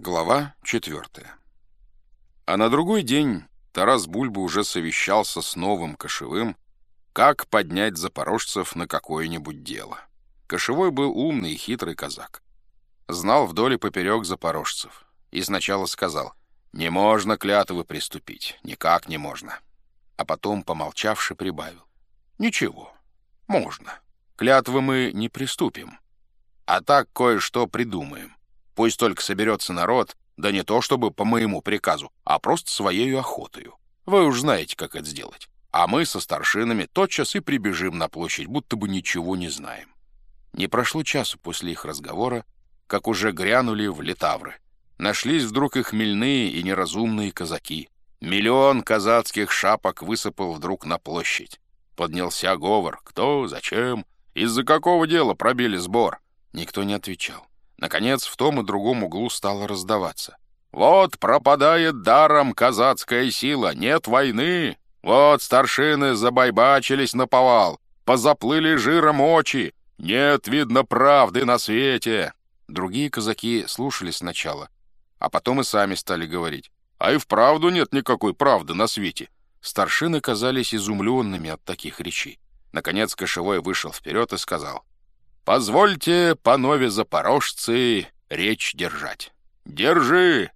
Глава четвертая. А на другой день Тарас Бульба уже совещался с новым кошевым, как поднять запорожцев на какое-нибудь дело. Кошевой был умный и хитрый казак. Знал вдоль и поперек запорожцев. И сначала сказал, «Не можно клятвы приступить, никак не можно». А потом, помолчавши, прибавил, «Ничего, можно. Клятвы мы не приступим, а так кое-что придумаем. Пусть только соберется народ, да не то чтобы по моему приказу, а просто своей охотою. Вы уж знаете, как это сделать. А мы со старшинами тотчас и прибежим на площадь, будто бы ничего не знаем. Не прошло часу после их разговора, как уже грянули в летавры. Нашлись вдруг и хмельные, и неразумные казаки. Миллион казацких шапок высыпал вдруг на площадь. Поднялся говор. Кто, зачем, из-за какого дела пробили сбор? Никто не отвечал. Наконец, в том и другом углу стало раздаваться. «Вот пропадает даром казацкая сила, нет войны! Вот старшины забайбачились на повал, позаплыли жиром очи, нет, видно, правды на свете!» Другие казаки слушали сначала, а потом и сами стали говорить. «А и вправду нет никакой правды на свете!» Старшины казались изумленными от таких речей. Наконец Кошевой вышел вперед и сказал. Позвольте, панове запорожцы, речь держать. Держи!»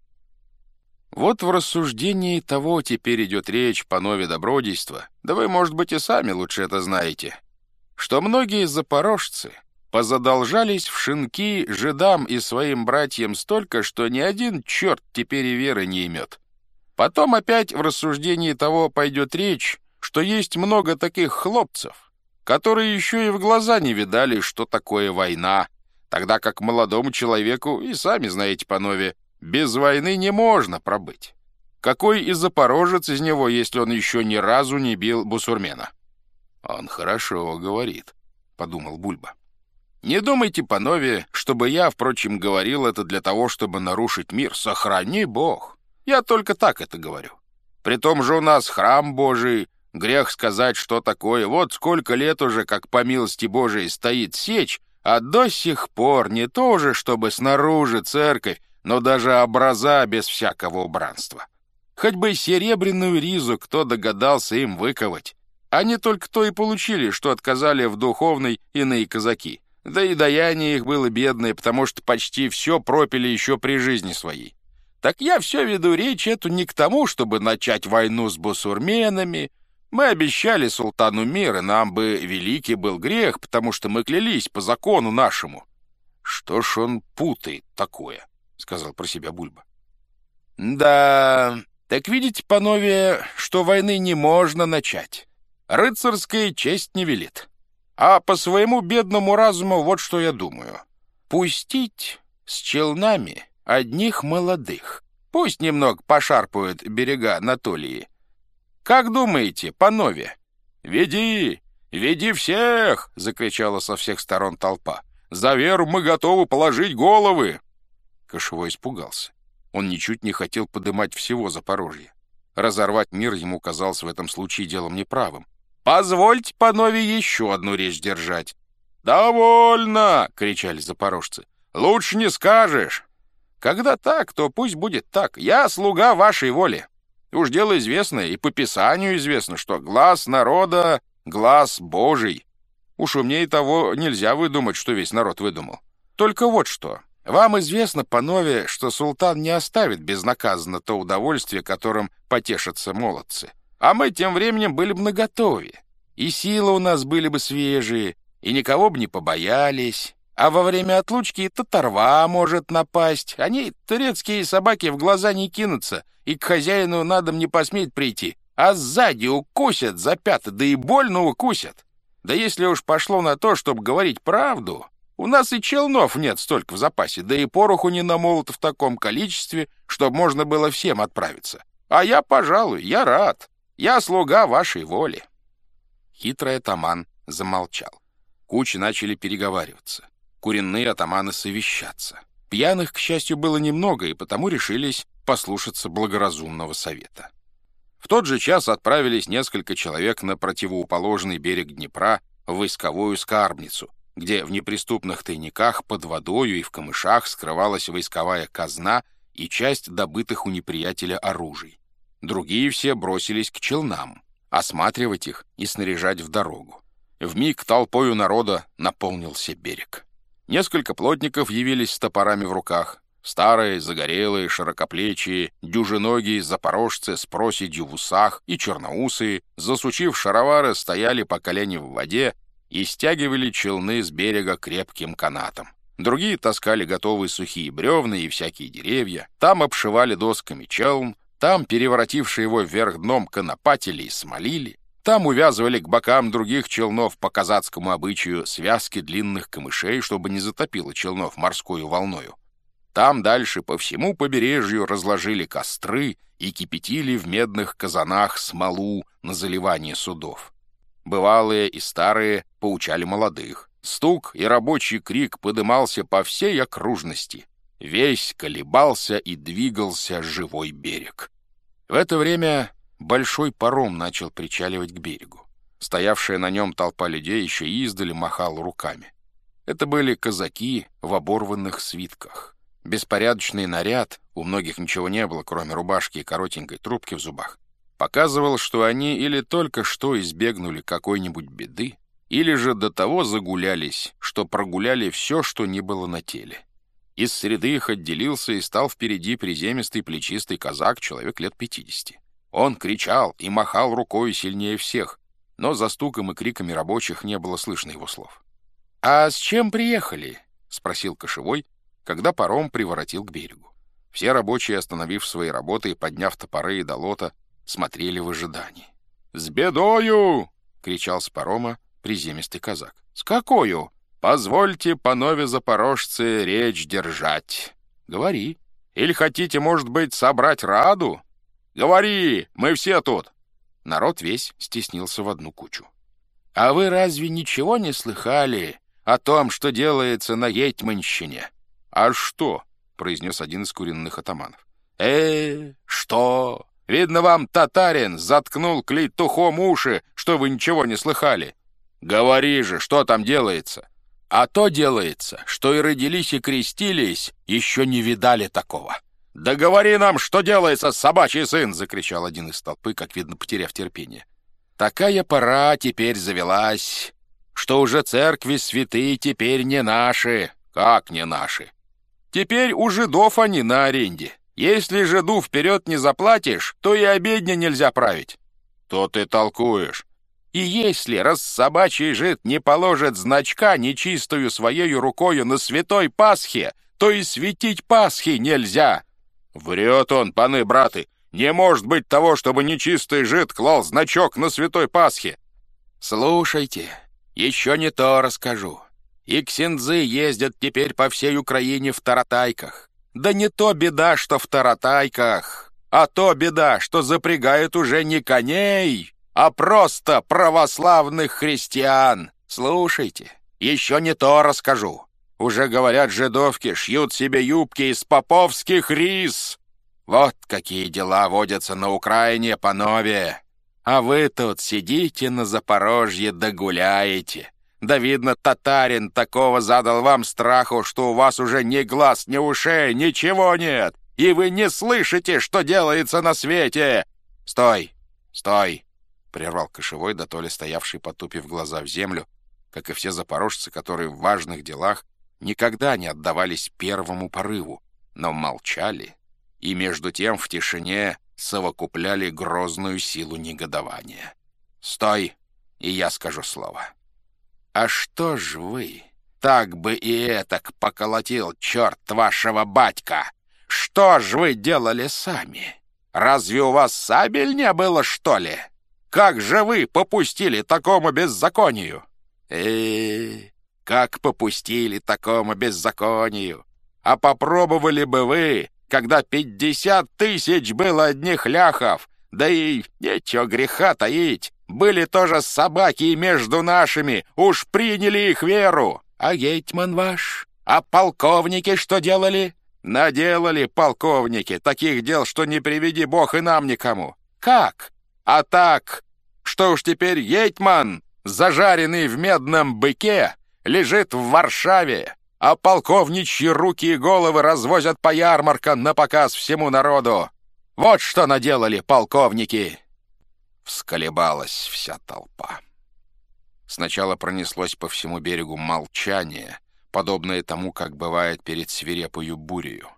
Вот в рассуждении того теперь идет речь, панове добродейства, да вы, может быть, и сами лучше это знаете, что многие запорожцы позадолжались в шинки жидам и своим братьям столько, что ни один черт теперь и веры не имет. Потом опять в рассуждении того пойдет речь, что есть много таких хлопцев, которые еще и в глаза не видали, что такое война, тогда как молодому человеку, и сами знаете, панове, без войны не можно пробыть. Какой и запорожец из него, если он еще ни разу не бил бусурмена? «Он хорошо говорит», — подумал Бульба. «Не думайте, панове, чтобы я, впрочем, говорил это для того, чтобы нарушить мир. Сохрани Бог. Я только так это говорю. При том же у нас храм Божий, Грех сказать, что такое. Вот сколько лет уже, как по милости Божией, стоит сечь, а до сих пор не то же, чтобы снаружи церковь, но даже образа без всякого убранства. Хоть бы серебряную ризу кто догадался им выковать. Они только то и получили, что отказали в духовной иные казаки. Да и даяние их было бедное, потому что почти все пропили еще при жизни своей. Так я все веду речь эту не к тому, чтобы начать войну с бусурменами, мы обещали султану мира, нам бы великий был грех, потому что мы клялись по закону нашему. Что ж он путает такое, — сказал про себя Бульба. Да, так видите, панове, что войны не можно начать. Рыцарская честь не велит. А по своему бедному разуму вот что я думаю. Пустить с челнами одних молодых. Пусть немного пошарпают берега Анатолии, как думаете, панове?» «Веди! Веди всех!» — закричала со всех сторон толпа. «За веру мы готовы положить головы!» Кошевой испугался. Он ничуть не хотел подымать всего Запорожья. Разорвать мир ему казалось в этом случае делом неправым. «Позвольте, панове, еще одну речь держать!» «Довольно!» — кричали запорожцы. «Лучше не скажешь!» «Когда так, то пусть будет так. Я слуга вашей воли!» Уж дело известное, и по Писанию известно, что глаз народа — глаз Божий. Уж умнее того нельзя выдумать, что весь народ выдумал. Только вот что. Вам известно, панове, что султан не оставит безнаказанно то удовольствие, которым потешатся молодцы. А мы тем временем были бы наготове. И силы у нас были бы свежие, и никого бы не побоялись. А во время отлучки татарва может напасть. Они, турецкие собаки, в глаза не кинутся, и к хозяину на дом не посмеет прийти, а сзади укусят за пята, да и больно укусят. Да если уж пошло на то, чтобы говорить правду, у нас и челнов нет столько в запасе, да и пороху не намолот в таком количестве, чтобы можно было всем отправиться. А я, пожалуй, я рад. Я слуга вашей воли. Хитрый атаман замолчал. Кучи начали переговариваться куренные атаманы совещаться. Пьяных, к счастью, было немного, и потому решились послушаться благоразумного совета. В тот же час отправились несколько человек на противоположный берег Днепра в войсковую скарбницу, где в неприступных тайниках под водою и в камышах скрывалась войсковая казна и часть добытых у неприятеля оружий. Другие все бросились к челнам, осматривать их и снаряжать в дорогу. Вмиг толпою народа наполнился берег. Несколько плотников явились с топорами в руках. Старые, загорелые, широкоплечие, дюжиногие запорожцы с проседью в усах и черноусые, засучив шаровары, стояли по колени в воде и стягивали челны с берега крепким канатом. Другие таскали готовые сухие бревна и всякие деревья, там обшивали досками челн, там переворотившие его вверх дном конопатили и смолили, там увязывали к бокам других челнов по казацкому обычаю связки длинных камышей, чтобы не затопило челнов морскую волною. Там дальше по всему побережью разложили костры и кипятили в медных казанах смолу на заливание судов. Бывалые и старые поучали молодых. Стук и рабочий крик подымался по всей окружности. Весь колебался и двигался живой берег. В это время большой паром начал причаливать к берегу. Стоявшая на нем толпа людей еще издали махала руками. Это были казаки в оборванных свитках. Беспорядочный наряд, у многих ничего не было, кроме рубашки и коротенькой трубки в зубах, показывал, что они или только что избегнули какой-нибудь беды, или же до того загулялись, что прогуляли все, что не было на теле. Из среды их отделился и стал впереди приземистый плечистый казак, человек лет пятидесяти. Он кричал и махал рукой сильнее всех, но за стуком и криками рабочих не было слышно его слов. «А с чем приехали?» — спросил Кошевой, когда паром приворотил к берегу. Все рабочие, остановив свои работы и подняв топоры и долота, смотрели в ожидании. «С бедою!» — кричал с парома приземистый казак. «С какою? Позвольте, панове запорожцы, речь держать». «Говори. Или хотите, может быть, собрать раду?» «Говори, мы все тут!» Народ весь стеснился в одну кучу. «А вы разве ничего не слыхали о том, что делается на Етьманщине?» «А что?» — произнес один из куренных атаманов. «Э, что? Видно, вам татарин заткнул клейтухом уши, что вы ничего не слыхали. Говори же, что там делается?» «А то делается, что и родились, и крестились, еще не видали такого». «Да говори нам, что делается, собачий сын!» — закричал один из толпы, как видно, потеряв терпение. «Такая пора теперь завелась, что уже церкви святые теперь не наши». «Как не наши?» Теперь у жидов они на аренде. Если жиду вперед не заплатишь, то и обедня нельзя править. То ты толкуешь. И если раз собачий жид не положит значка нечистую своею рукою на святой Пасхе, то и светить Пасхи нельзя. Врет он, паны браты. Не может быть того, чтобы нечистый жид клал значок на святой Пасхе. Слушайте, еще не то расскажу. И ксензы ездят теперь по всей Украине в таратайках. Да не то беда, что в таратайках, а то беда, что запрягают уже не коней, а просто православных христиан. Слушайте, еще не то расскажу. Уже говорят, жидовки шьют себе юбки из поповских рис. Вот какие дела водятся на Украине, панове. А вы тут сидите на Запорожье да гуляете. Да, видно, татарин такого задал вам страху, что у вас уже ни глаз, ни ушей, ничего нет, и вы не слышите, что делается на свете. Стой, стой, прервал кошевой, да то ли стоявший, потупив глаза в землю, как и все запорожцы, которые в важных делах никогда не отдавались первому порыву, но молчали и между тем в тишине совокупляли грозную силу негодования. «Стой, и я скажу слово». «А что ж вы? Так бы и этак поколотил черт вашего батька! Что ж вы делали сами? Разве у вас сабель не было, что ли? Как же вы попустили такому беззаконию?» э как попустили такому беззаконию? А попробовали бы вы, когда пятьдесят тысяч было одних ляхов, да и нечего греха таить, были тоже собаки между нашими, уж приняли их веру. А гетьман ваш? А полковники что делали? Наделали полковники таких дел, что не приведи бог и нам никому. Как? А так, что уж теперь гетьман, зажаренный в медном быке, лежит в Варшаве, а полковничьи руки и головы развозят по ярмаркам на показ всему народу. Вот что наделали полковники!» Всколебалась вся толпа. Сначала пронеслось по всему берегу молчание, подобное тому, как бывает перед свирепою бурею.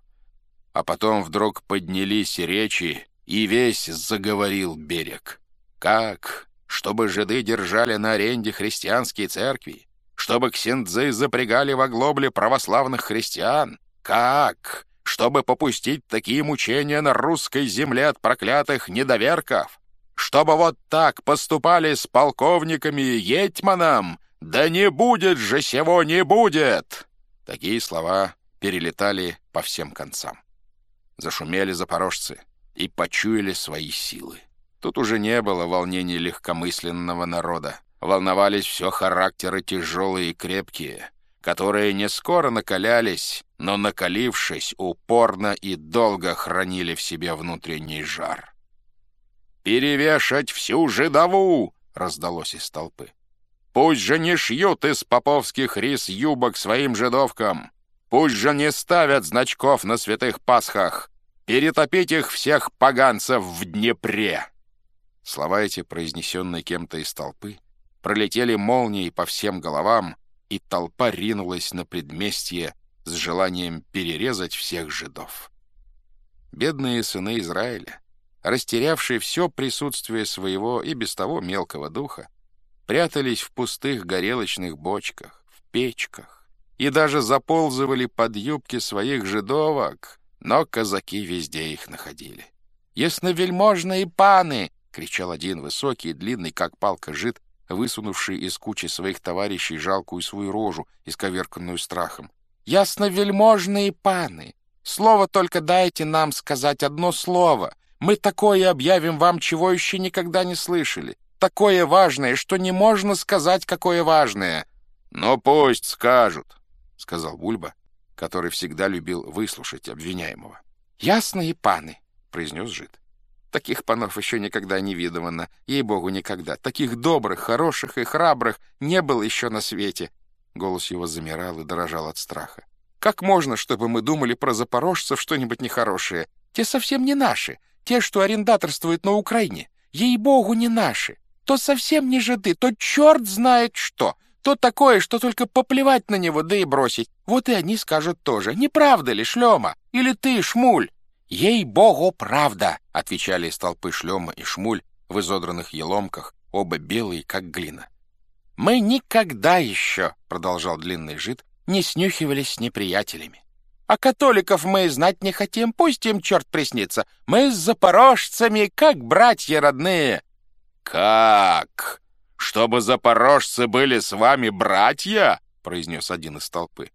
А потом вдруг поднялись речи, и весь заговорил берег. Как? Чтобы жиды держали на аренде христианские церкви? Чтобы ксендзы запрягали в оглобле православных христиан? Как? Чтобы попустить такие мучения на русской земле от проклятых недоверков? Чтобы вот так поступали с полковниками и етьманом? Да не будет же сего, не будет!» Такие слова перелетали по всем концам. Зашумели запорожцы и почуяли свои силы. Тут уже не было волнений легкомысленного народа. Волновались все характеры тяжелые и крепкие, которые не скоро накалялись, но, накалившись, упорно и долго хранили в себе внутренний жар. «Перевешать всю жидову!» — раздалось из толпы. «Пусть же не шьют из поповских рис юбок своим жидовкам! Пусть же не ставят значков на святых пасхах! Перетопить их всех поганцев в Днепре!» Слова эти, произнесенные кем-то из толпы, пролетели молнией по всем головам, и толпа ринулась на предместье с желанием перерезать всех жидов. Бедные сыны Израиля, растерявшие все присутствие своего и без того мелкого духа, прятались в пустых горелочных бочках, в печках и даже заползывали под юбки своих жидовок, но казаки везде их находили. «Ясновельможные паны!» — кричал один высокий длинный, как палка жид, высунувший из кучи своих товарищей жалкую свою рожу, исковерканную страхом. «Ясновельможные паны! Слово только дайте нам сказать одно слово. Мы такое объявим вам, чего еще никогда не слышали. Такое важное, что не можно сказать, какое важное». «Ну пусть скажут», — сказал Бульба, который всегда любил выслушать обвиняемого. «Ясные паны», — произнес жид. Таких панов еще никогда не видывано, ей-богу, никогда. Таких добрых, хороших и храбрых не было еще на свете. Голос его замирал и дрожал от страха. Как можно, чтобы мы думали про запорожцев что-нибудь нехорошее? Те совсем не наши. Те, что арендаторствуют на Украине. Ей-богу, не наши. То совсем не жиды, то черт знает что. То такое, что только поплевать на него, да и бросить. Вот и они скажут тоже. Не правда ли, Шлема? Или ты, Шмуль? «Ей-богу, правда!» — отвечали из толпы Шлема и Шмуль в изодранных еломках, оба белые, как глина. «Мы никогда еще, — продолжал длинный жид, — не снюхивались с неприятелями. А католиков мы знать не хотим, пусть им черт приснится. Мы с запорожцами, как братья родные». «Как? Чтобы запорожцы были с вами братья?» — произнес один из толпы.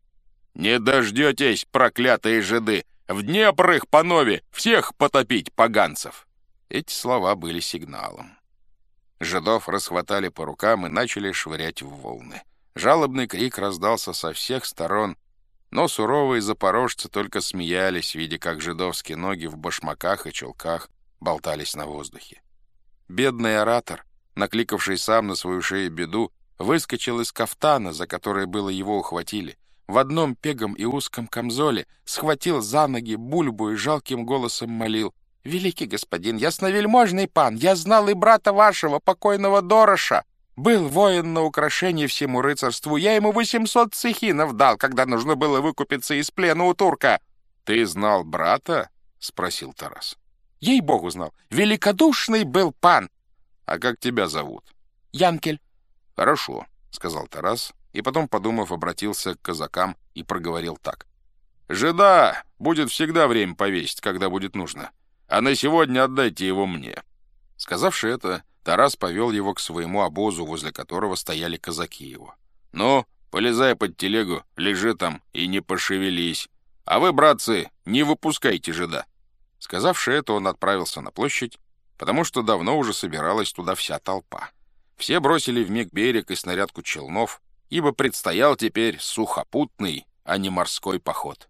«Не дождетесь, проклятые жиды! В Днепр их, панове, всех потопить, поганцев!» Эти слова были сигналом. Жидов расхватали по рукам и начали швырять в волны. Жалобный крик раздался со всех сторон, но суровые запорожцы только смеялись, видя, как жидовские ноги в башмаках и чулках болтались на воздухе. Бедный оратор, накликавший сам на свою шею беду, выскочил из кафтана, за которое было его ухватили — в одном пегом и узком камзоле, схватил за ноги бульбу и жалким голосом молил. «Великий господин, ясновельможный пан, я знал и брата вашего, покойного Дороша. Был воин на украшении всему рыцарству, я ему восемьсот цехинов дал, когда нужно было выкупиться из плена у турка». «Ты знал брата?» — спросил Тарас. «Ей-богу знал. Великодушный был пан». «А как тебя зовут?» «Янкель». «Хорошо», — сказал Тарас и потом, подумав, обратился к казакам и проговорил так. «Жида будет всегда время повесить, когда будет нужно, а на сегодня отдайте его мне». Сказавши это, Тарас повел его к своему обозу, возле которого стояли казаки его. «Ну, полезай под телегу, лежи там и не пошевелись. А вы, братцы, не выпускайте жида». Сказавши это, он отправился на площадь, потому что давно уже собиралась туда вся толпа. Все бросили в миг берег и снарядку челнов, ибо предстоял теперь сухопутный, а не морской поход.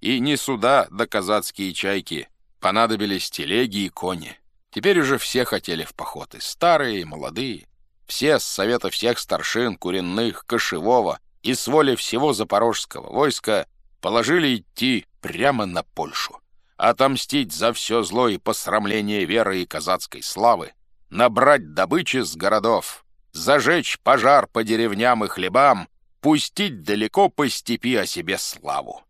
И не суда да казацкие чайки, понадобились телеги и кони. Теперь уже все хотели в поход, и старые, и молодые. Все с совета всех старшин, куренных, кошевого, и с воли всего запорожского войска положили идти прямо на Польшу, отомстить за все зло и посрамление веры и казацкой славы, набрать добычи с городов, зажечь пожар по деревням и хлебам, пустить далеко по степи о себе славу.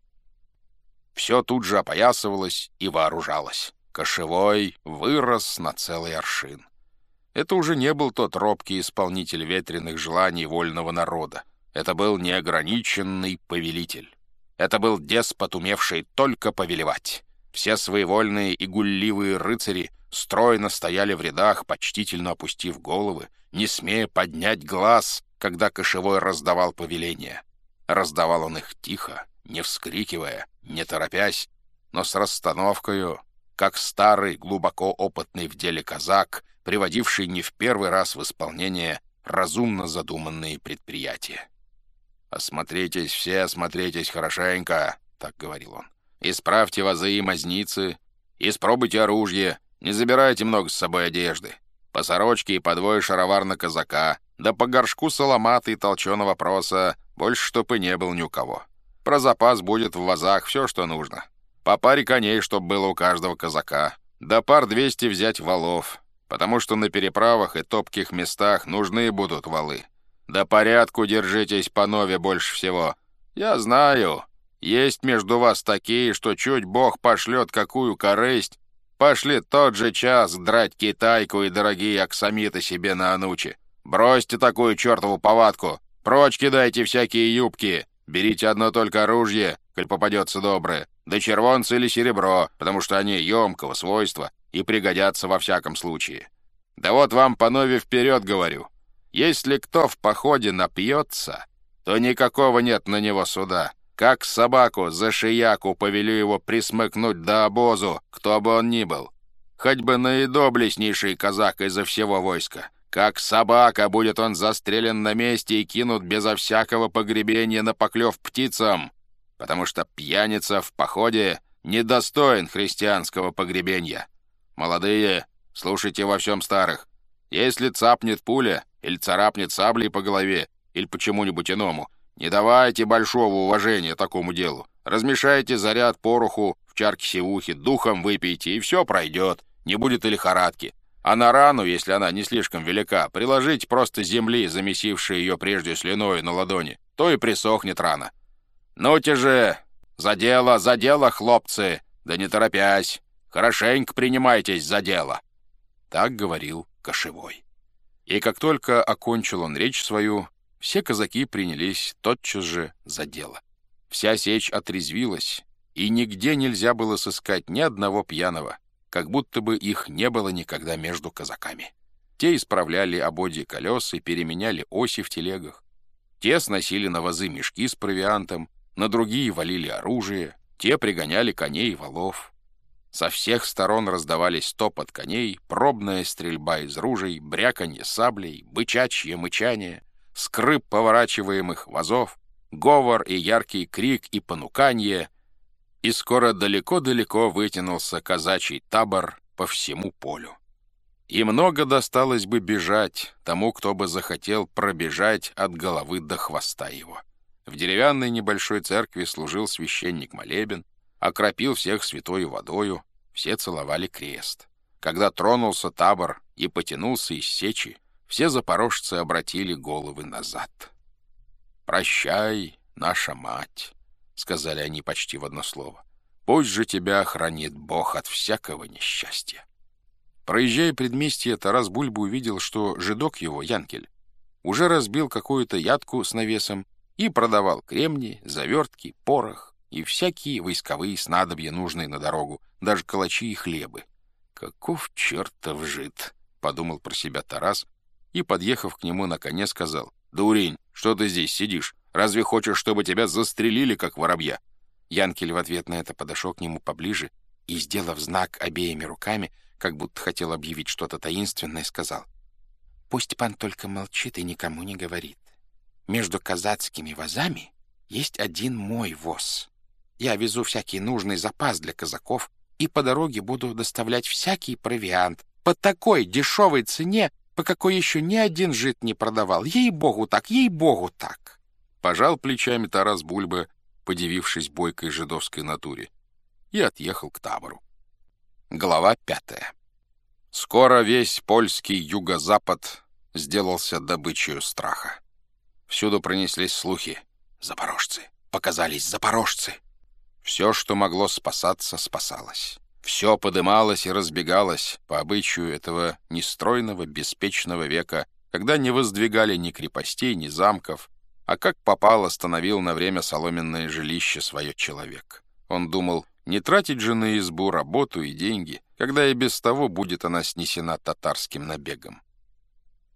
Все тут же опоясывалось и вооружалось. Кошевой вырос на целый аршин. Это уже не был тот робкий исполнитель ветреных желаний вольного народа. Это был неограниченный повелитель. Это был деспот, умевший только повелевать. Все своевольные и гулливые рыцари стройно стояли в рядах, почтительно опустив головы, не смея поднять глаз, когда кошевой раздавал повеления. Раздавал он их тихо, не вскрикивая, не торопясь, но с расстановкою, как старый, глубоко опытный в деле казак, приводивший не в первый раз в исполнение разумно задуманные предприятия. «Осмотритесь все, осмотритесь хорошенько», — так говорил он. «Исправьте вазы и мазницы, испробуйте оружие, не забирайте много с собой одежды. По сорочке и по двое шаровар на казака, да по горшку соломаты и толченого проса, больше чтоб и не был ни у кого. Про запас будет в вазах все, что нужно. По паре коней, чтоб было у каждого казака. Да пар двести взять валов, потому что на переправах и топких местах нужны будут валы. Да порядку держитесь по нове больше всего. Я знаю, есть между вас такие, что чуть Бог пошлет какую корысть, пошли тот же час драть китайку и дорогие аксамиты себе на анучи. Бросьте такую чертову повадку, прочь кидайте всякие юбки, берите одно только оружие, коль попадется доброе, да червонце или серебро, потому что они емкого свойства и пригодятся во всяком случае. Да вот вам по нове вперед говорю. Если кто в походе напьется, то никакого нет на него суда. Как собаку за шияку повелю его присмыкнуть до обозу, кто бы он ни был. Хоть бы наидоблестнейший казак изо всего войска. Как собака будет он застрелен на месте и кинут безо всякого погребения на поклев птицам, потому что пьяница в походе недостоин христианского погребения. Молодые, слушайте во всем старых. Если цапнет пуля или царапнет саблей по голове или почему-нибудь иному — не давайте большого уважения такому делу. Размешайте заряд пороху в чарке севухи, духом выпейте, и все пройдет. Не будет и лихорадки. А на рану, если она не слишком велика, приложите просто земли, замесившей ее прежде слюной на ладони. То и присохнет рана. Ну-те же! За дело, за дело, хлопцы! Да не торопясь! Хорошенько принимайтесь за дело!» Так говорил Кошевой. И как только окончил он речь свою, все казаки принялись тотчас же за дело. Вся сечь отрезвилась, и нигде нельзя было сыскать ни одного пьяного, как будто бы их не было никогда между казаками. Те исправляли ободья колес и переменяли оси в телегах. Те сносили на вазы мешки с провиантом, на другие валили оружие, те пригоняли коней и валов. Со всех сторон раздавались топот коней, пробная стрельба из ружей, бряканье саблей, бычачье мычание — скрып поворачиваемых вазов, говор и яркий крик и понуканье, и скоро далеко-далеко вытянулся казачий табор по всему полю. И много досталось бы бежать тому, кто бы захотел пробежать от головы до хвоста его. В деревянной небольшой церкви служил священник молебен, окропил всех святой водою, все целовали крест. Когда тронулся табор и потянулся из сечи, все запорожцы обратили головы назад. «Прощай, наша мать», — сказали они почти в одно слово. «Пусть же тебя хранит Бог от всякого несчастья». Проезжая предместье, Тарас Бульба увидел, что жидок его, Янкель, уже разбил какую-то ядку с навесом и продавал кремни, завертки, порох и всякие войсковые снадобья, нужные на дорогу, даже калачи и хлебы. «Каков чертов жид!» — подумал про себя Тарас, и, подъехав к нему, на коне сказал, «Дурень, что ты здесь сидишь? Разве хочешь, чтобы тебя застрелили, как воробья?» Янкель в ответ на это подошел к нему поближе и, сделав знак обеими руками, как будто хотел объявить что-то таинственное, сказал, «Пусть пан только молчит и никому не говорит. Между казацкими вазами есть один мой воз. Я везу всякий нужный запас для казаков и по дороге буду доставлять всякий провиант по такой дешевой цене, по какой еще ни один жид не продавал. Ей-богу так, ей-богу так. Пожал плечами Тарас Бульба, подивившись бойкой жидовской натуре, и отъехал к табору. Глава пятая. Скоро весь польский юго-запад сделался добычей страха. Всюду пронеслись слухи. Запорожцы! Показались запорожцы! Все, что могло спасаться, спасалось. Все подымалось и разбегалось по обычаю этого нестройного, беспечного века, когда не воздвигали ни крепостей, ни замков, а как попало становил на время соломенное жилище свое человек. Он думал, не тратить же на избу работу и деньги, когда и без того будет она снесена татарским набегом.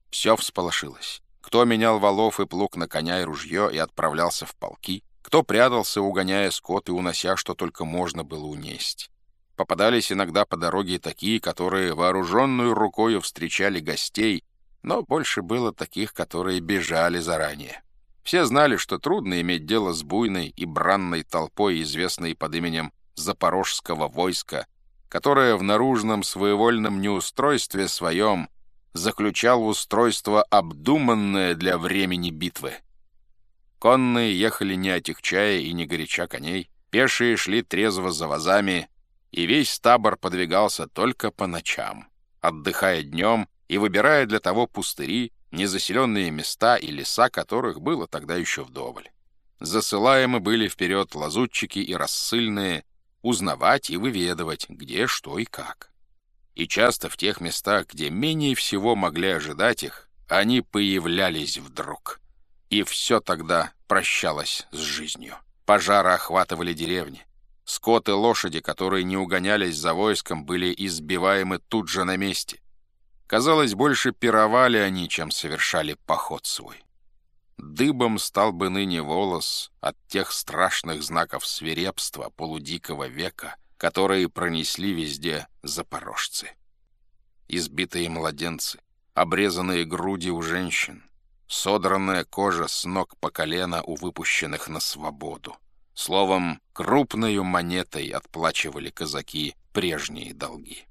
Все всполошилось. Кто менял валов и плуг на коня и ружье и отправлялся в полки, кто прятался, угоняя скот и унося, что только можно было унести. Попадались иногда по дороге такие, которые вооруженную рукою встречали гостей, но больше было таких, которые бежали заранее. Все знали, что трудно иметь дело с буйной и бранной толпой, известной под именем Запорожского войска, которое в наружном своевольном неустройстве своем заключал устройство обдуманное для времени битвы. Конные ехали не отягчая и не горяча коней, пешие шли трезво за вазами, и весь табор подвигался только по ночам, отдыхая днем и выбирая для того пустыри, незаселенные места и леса, которых было тогда еще вдоволь. Засылаемы были вперед лазутчики и рассыльные, узнавать и выведывать, где, что и как. И часто в тех местах, где менее всего могли ожидать их, они появлялись вдруг. И все тогда прощалось с жизнью. Пожары охватывали деревни. Скот и лошади, которые не угонялись за войском, были избиваемы тут же на месте. Казалось, больше пировали они, чем совершали поход свой. Дыбом стал бы ныне волос от тех страшных знаков свирепства полудикого века, которые пронесли везде запорожцы. Избитые младенцы, обрезанные груди у женщин, содранная кожа с ног по колено у выпущенных на свободу. Словом, крупною монетой отплачивали казаки прежние долги.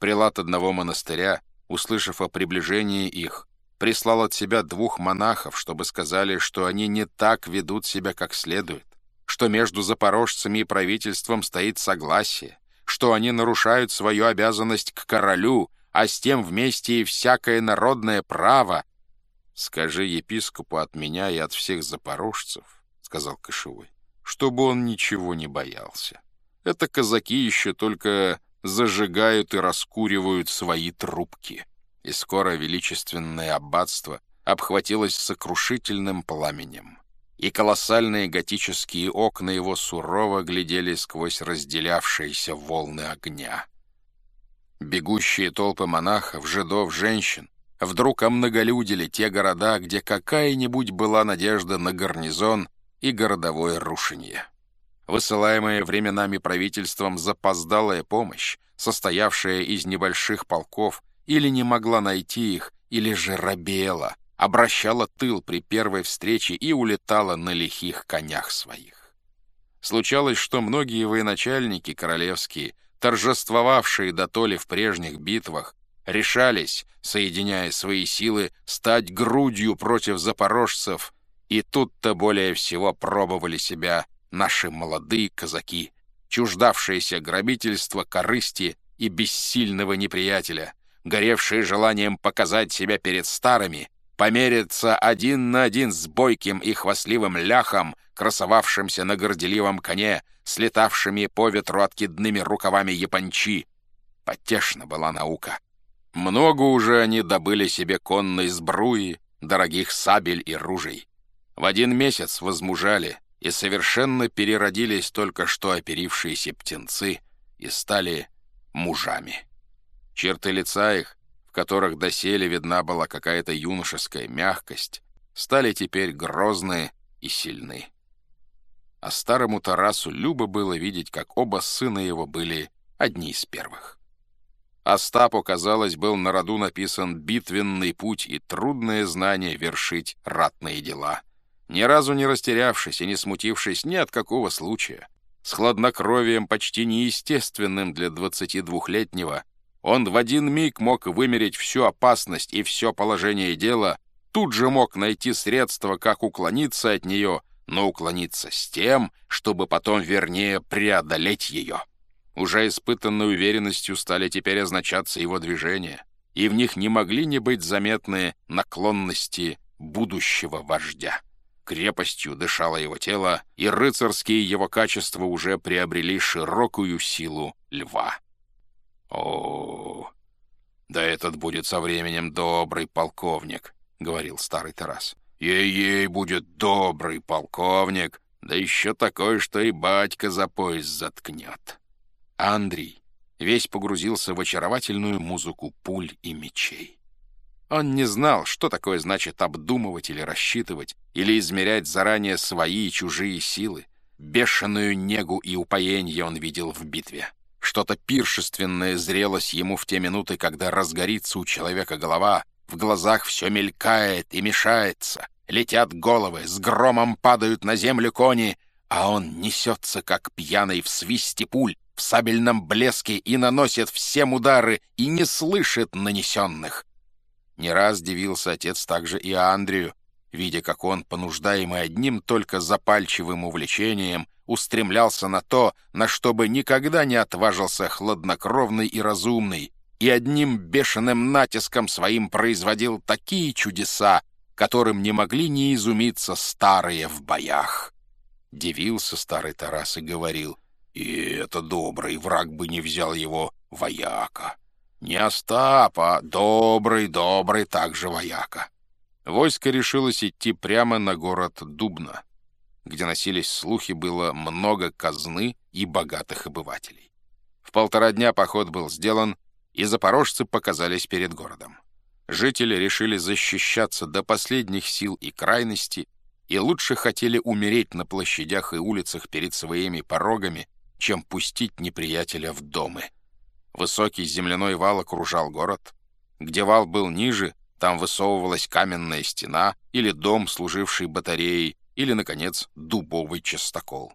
Прилат одного монастыря, услышав о приближении их, прислал от себя двух монахов, чтобы сказали, что они не так ведут себя, как следует, что между запорожцами и правительством стоит согласие, что они нарушают свою обязанность к королю, а с тем вместе и всякое народное право. «Скажи епископу от меня и от всех запорожцев», — сказал Кошевой, чтобы он ничего не боялся. Это казаки еще только зажигают и раскуривают свои трубки. И скоро величественное аббатство обхватилось сокрушительным пламенем. И колоссальные готические окна его сурово глядели сквозь разделявшиеся волны огня. Бегущие толпы монахов, жидов, женщин вдруг омноголюдили те города, где какая-нибудь была надежда на гарнизон и городовое рушение. Высылаемая временами правительством запоздалая помощь, состоявшая из небольших полков, или не могла найти их, или же робела, обращала тыл при первой встрече и улетала на лихих конях своих. Случалось, что многие военачальники королевские, торжествовавшие до толи в прежних битвах, решались, соединяя свои силы, стать грудью против запорожцев и тут-то более всего пробовали себя наши молодые казаки, чуждавшиеся грабительства, корысти и бессильного неприятеля, горевшие желанием показать себя перед старыми, помериться один на один с бойким и хвастливым ляхом, красовавшимся на горделивом коне, слетавшими по ветру откидными рукавами япончи. Потешна была наука. Много уже они добыли себе конной сбруи, дорогих сабель и ружей. В один месяц возмужали и совершенно переродились только что оперившиеся птенцы и стали мужами. Черты лица их, в которых доселе видна была какая-то юношеская мягкость, стали теперь грозные и сильны. А старому Тарасу любо было видеть, как оба сына его были одни из первых. Остапу, казалось, был на роду написан битвенный путь и трудное знание вершить ратные дела — ни разу не растерявшись и не смутившись ни от какого случая, с хладнокровием почти неестественным для 22-летнего, он в один миг мог вымерить всю опасность и все положение дела, тут же мог найти средства, как уклониться от нее, но уклониться с тем, чтобы потом вернее преодолеть ее. Уже испытанной уверенностью стали теперь означаться его движения, и в них не могли не быть заметны наклонности будущего вождя. Крепостью дышало его тело, и рыцарские его качества уже приобрели широкую силу льва. О, да этот будет со временем добрый полковник, — говорил старый Тарас. Ей-ей будет добрый полковник, да еще такой, что и батька за пояс заткнет. Андрей весь погрузился в очаровательную музыку пуль и мечей. Он не знал, что такое значит обдумывать или рассчитывать, или измерять заранее свои и чужие силы. Бешеную негу и упоение он видел в битве. Что-то пиршественное зрелось ему в те минуты, когда разгорится у человека голова, в глазах все мелькает и мешается, летят головы, с громом падают на землю кони, а он несется, как пьяный в свисте пуль, в сабельном блеске и наносит всем удары и не слышит нанесенных. Не раз дивился отец также и Андрею, видя, как он, понуждаемый одним только запальчивым увлечением, устремлялся на то, на что бы никогда не отважился хладнокровный и разумный, и одним бешеным натиском своим производил такие чудеса, которым не могли не изумиться старые в боях. Дивился старый Тарас и говорил — и это добрый враг бы не взял его вояка. Не Остапа, добрый, добрый также вояка. Войско решилось идти прямо на город Дубна, где носились слухи, было много казны и богатых обывателей. В полтора дня поход был сделан, и запорожцы показались перед городом. Жители решили защищаться до последних сил и крайности, и лучше хотели умереть на площадях и улицах перед своими порогами, чем пустить неприятеля в домы. Высокий земляной вал окружал город. Где вал был ниже, там высовывалась каменная стена или дом, служивший батареей, или, наконец, дубовый частокол.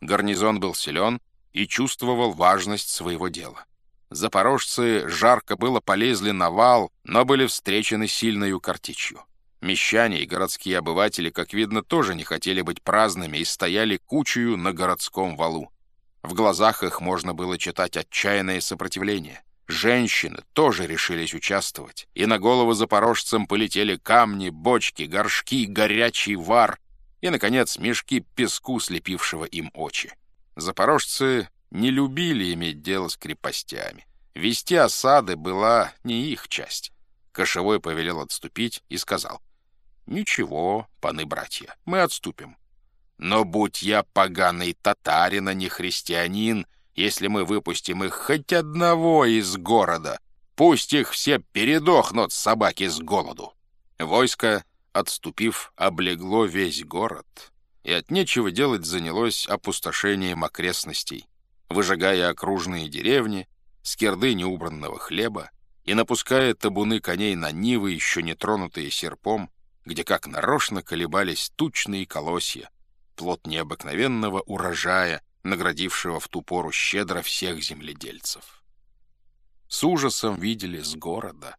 Гарнизон был силен и чувствовал важность своего дела. Запорожцы жарко было полезли на вал, но были встречены сильною картечью. Мещане и городские обыватели, как видно, тоже не хотели быть праздными и стояли кучею на городском валу. В глазах их можно было читать отчаянное сопротивление. Женщины тоже решились участвовать, и на голову запорожцам полетели камни, бочки, горшки, горячий вар и, наконец, мешки песку, слепившего им очи. Запорожцы не любили иметь дело с крепостями. Вести осады была не их часть. Кошевой повелел отступить и сказал, «Ничего, паны-братья, мы отступим. Но будь я поганый татарин, а не христианин, если мы выпустим их хоть одного из города, пусть их все передохнут собаки с голоду. Войско, отступив, облегло весь город, и от нечего делать занялось опустошением окрестностей, выжигая окружные деревни, скирды неубранного хлеба и напуская табуны коней на нивы, еще не тронутые серпом, где как нарочно колебались тучные колосья, плод необыкновенного урожая, наградившего в ту пору щедро всех земледельцев. С ужасом видели с города,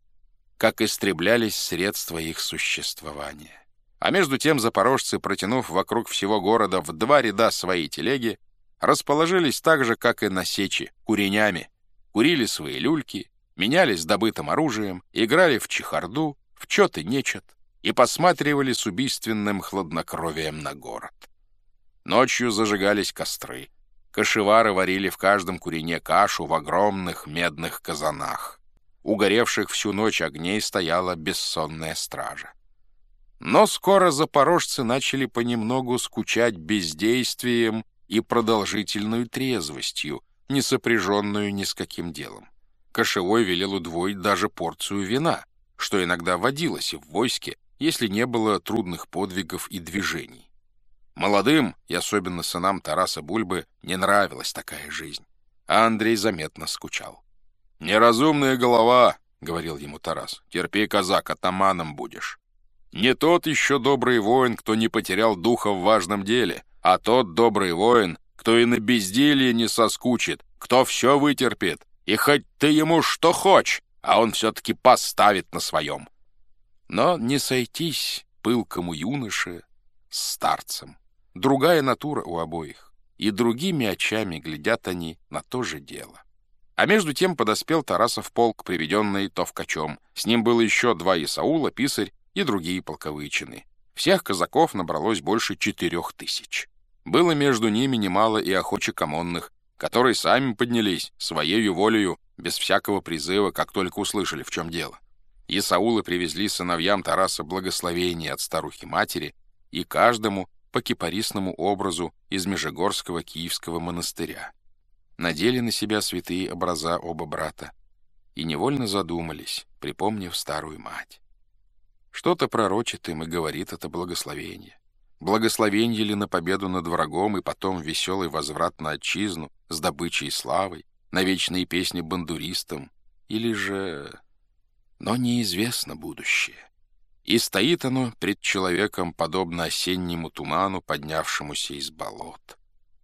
как истреблялись средства их существования. А между тем запорожцы, протянув вокруг всего города в два ряда свои телеги, расположились так же, как и на сечи, куренями, курили свои люльки, менялись добытым оружием, играли в чехарду, в чет и нечет, и посматривали с убийственным хладнокровием на город. Ночью зажигались костры. Кошевары варили в каждом курине кашу в огромных медных казанах. У горевших всю ночь огней стояла бессонная стража. Но скоро запорожцы начали понемногу скучать бездействием и продолжительной трезвостью, не сопряженную ни с каким делом. Кошевой велел удвоить даже порцию вина, что иногда водилось в войске, если не было трудных подвигов и движений. Молодым, и особенно сынам Тараса Бульбы, не нравилась такая жизнь. А Андрей заметно скучал. «Неразумная голова», — говорил ему Тарас, — «терпи, казак, атаманом будешь. Не тот еще добрый воин, кто не потерял духа в важном деле, а тот добрый воин, кто и на безделье не соскучит, кто все вытерпит, и хоть ты ему что хочешь, а он все-таки поставит на своем». Но не сойтись пылкому юноше с старцем. Другая натура у обоих, и другими очами глядят они на то же дело. А между тем подоспел Тарасов полк, приведенный Товкачом. С ним было еще два Исаула, писарь и другие полковые чины. Всех казаков набралось больше четырех тысяч. Было между ними немало и охочек комонных, которые сами поднялись своею волею, без всякого призыва, как только услышали, в чем дело. Исаулы привезли сыновьям Тараса благословение от старухи-матери и каждому по кипарисному образу из Межегорского Киевского монастыря. Надели на себя святые образа оба брата и невольно задумались, припомнив старую мать. Что-то пророчит им и говорит это благословение. Благословенье ли на победу над врагом и потом веселый возврат на отчизну с добычей и славой, на вечные песни бандуристам, или же... Но неизвестно будущее. И стоит оно пред человеком, подобно осеннему туману, поднявшемуся из болот.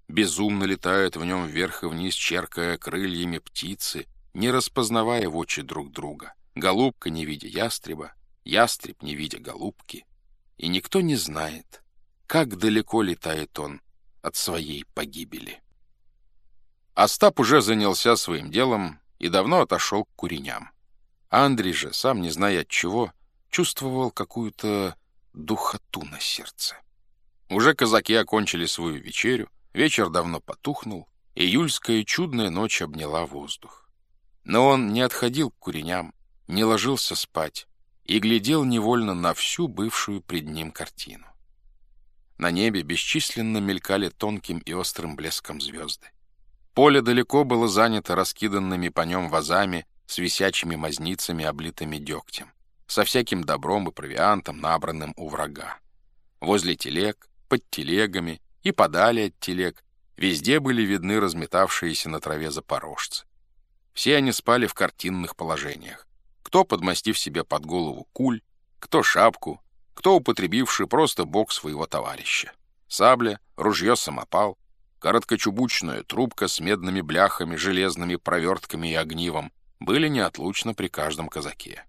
Безумно летают в нем вверх и вниз, черкая крыльями птицы, не распознавая в очи друг друга. Голубка, не видя ястреба, ястреб, не видя голубки. И никто не знает, как далеко летает он от своей погибели. Остап уже занялся своим делом и давно отошел к куреням. Андрей же, сам не зная от чего, чувствовал какую-то духоту на сердце. Уже казаки окончили свою вечерю, вечер давно потухнул, июльская чудная ночь обняла воздух. Но он не отходил к куреням, не ложился спать и глядел невольно на всю бывшую пред ним картину. На небе бесчисленно мелькали тонким и острым блеском звезды. Поле далеко было занято раскиданными по нем вазами с висячими мазницами, облитыми дегтем со всяким добром и провиантом, набранным у врага. Возле телег, под телегами и подали от телег везде были видны разметавшиеся на траве запорожцы. Все они спали в картинных положениях. Кто, подмастив себе под голову куль, кто шапку, кто употребивший просто бок своего товарища. Сабля, ружье-самопал, короткочубучная трубка с медными бляхами, железными провертками и огнивом были неотлучно при каждом казаке.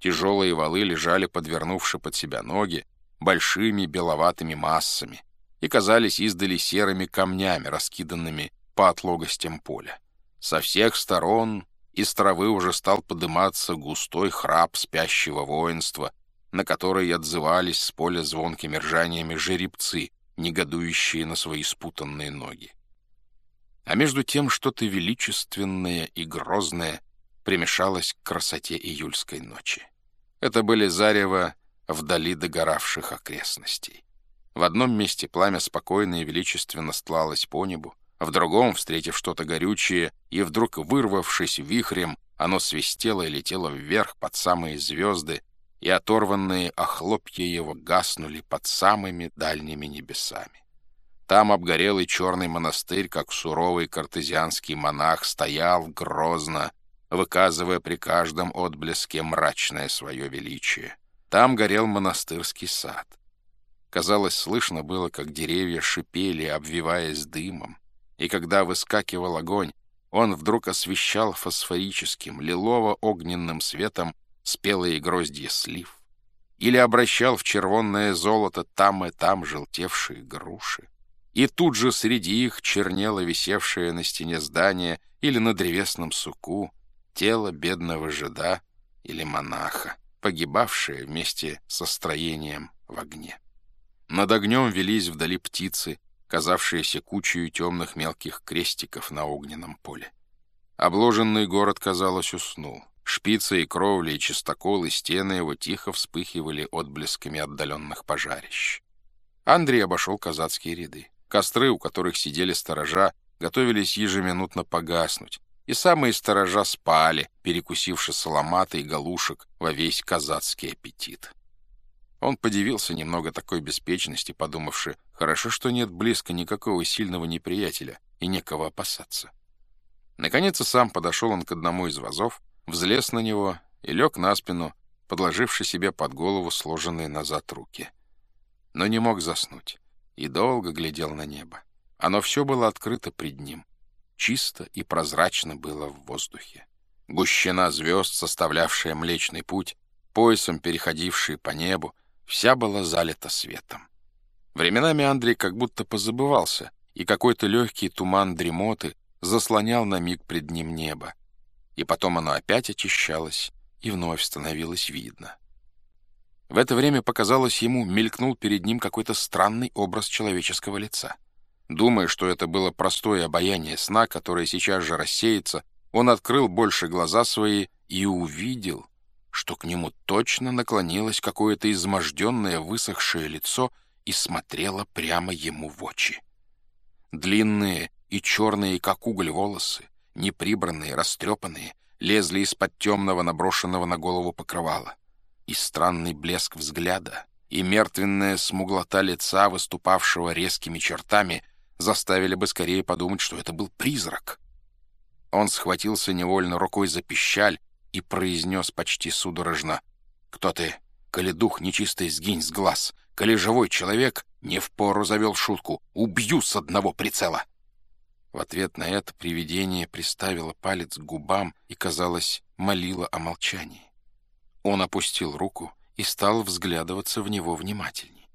Тяжелые валы лежали, подвернувши под себя ноги, большими беловатыми массами и казались издали серыми камнями, раскиданными по отлогостям поля. Со всех сторон из травы уже стал подыматься густой храп спящего воинства, на который отзывались с поля звонкими ржаниями жеребцы, негодующие на свои спутанные ноги. А между тем что-то величественное и грозное примешалось к красоте июльской ночи. Это были зарево вдали догоравших окрестностей. В одном месте пламя спокойно и величественно стлалось по небу, в другом, встретив что-то горючее, и вдруг, вырвавшись вихрем, оно свистело и летело вверх под самые звезды, и оторванные охлопья его гаснули под самыми дальними небесами. Там обгорелый черный монастырь, как суровый картезианский монах, стоял грозно, выказывая при каждом отблеске мрачное свое величие. Там горел монастырский сад. Казалось, слышно было, как деревья шипели, обвиваясь дымом, и когда выскакивал огонь, он вдруг освещал фосфорическим, лилово-огненным светом спелые гроздья слив или обращал в червонное золото там и там желтевшие груши. И тут же среди их чернело висевшее на стене здание или на древесном суку тело бедного жида или монаха, погибавшее вместе со строением в огне. Над огнем велись вдали птицы, казавшиеся кучей темных мелких крестиков на огненном поле. Обложенный город, казалось, уснул. Шпицы и кровли, и чистокол, и стены его тихо вспыхивали отблесками отдаленных пожарищ. Андрей обошел казацкие ряды. Костры, у которых сидели сторожа, готовились ежеминутно погаснуть, и самые сторожа спали, перекусивши саламаты и галушек во весь казацкий аппетит. Он подивился немного такой беспечности, подумавши, хорошо, что нет близко никакого сильного неприятеля и некого опасаться. Наконец и сам подошел он к одному из вазов, взлез на него и лег на спину, подложивши себе под голову сложенные назад руки. Но не мог заснуть и долго глядел на небо. Оно все было открыто пред ним — Чисто и прозрачно было в воздухе. Гущина звезд, составлявшая Млечный Путь, поясом переходившие по небу, вся была залита светом. Временами Андрей как будто позабывался, и какой-то легкий туман дремоты заслонял на миг пред ним небо. И потом оно опять очищалось, и вновь становилось видно. В это время, показалось ему, мелькнул перед ним какой-то странный образ человеческого лица. Думая, что это было простое обаяние сна, которое сейчас же рассеется, он открыл больше глаза свои и увидел, что к нему точно наклонилось какое-то изможденное высохшее лицо и смотрело прямо ему в очи. Длинные и черные, как уголь, волосы, неприбранные, растрепанные, лезли из-под темного наброшенного на голову покрывала. И странный блеск взгляда, и мертвенная смуглота лица, выступавшего резкими чертами, заставили бы скорее подумать, что это был призрак. Он схватился невольно рукой за пищаль и произнес почти судорожно. «Кто ты? Коли дух нечистый, сгинь с глаз. Коли живой человек, не впору завел шутку. Убью с одного прицела!» В ответ на это привидение приставило палец к губам и, казалось, молило о молчании. Он опустил руку и стал взглядываться в него внимательней.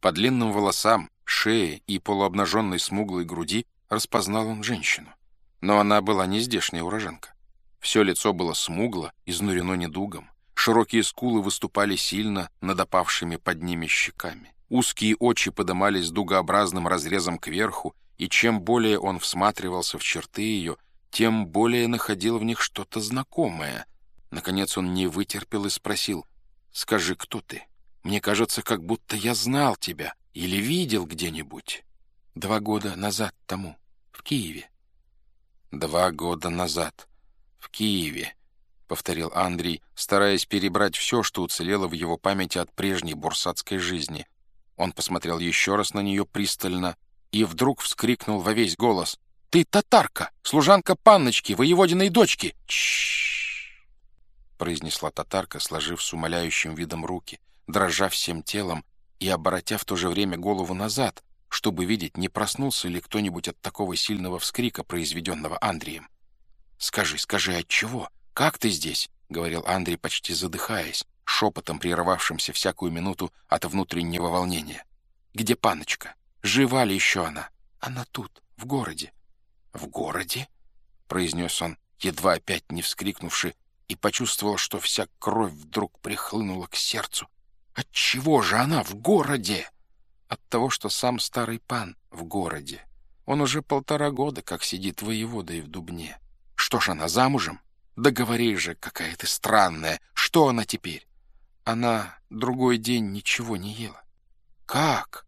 По длинным волосам, шее и полуобнаженной смуглой груди распознал он женщину. Но она была не здешняя уроженка. Все лицо было смугло, изнурено недугом. Широкие скулы выступали сильно над опавшими под ними щеками. Узкие очи подымались дугообразным разрезом кверху, и чем более он всматривался в черты ее, тем более находил в них что-то знакомое. Наконец он не вытерпел и спросил, «Скажи, кто ты? Мне кажется, как будто я знал тебя или видел где-нибудь. Два года назад тому, в Киеве». «Два года назад, в Киеве», — повторил Андрей, стараясь перебрать все, что уцелело в его памяти от прежней бурсатской жизни. Он посмотрел еще раз на нее пристально и вдруг вскрикнул во весь голос. «Ты татарка, служанка панночки, воеводиной дочки!» Произнесла татарка, сложив с умоляющим видом руки, дрожа всем телом и оборотя в то же время голову назад, чтобы видеть, не проснулся ли кто-нибудь от такого сильного вскрика, произведенного Андреем. «Скажи, скажи, от чего? Как ты здесь?» — говорил Андрей, почти задыхаясь, шепотом прерывавшимся всякую минуту от внутреннего волнения. «Где паночка? Жива ли еще она? Она тут, в городе». «В городе?» — произнес он, едва опять не вскрикнувши, и почувствовал, что вся кровь вдруг прихлынула к сердцу. «Отчего же она в городе?» «От того, что сам старый пан в городе. Он уже полтора года как сидит воеводой в Дубне. Что ж она замужем? Да говори же, какая ты странная. Что она теперь? Она другой день ничего не ела. Как?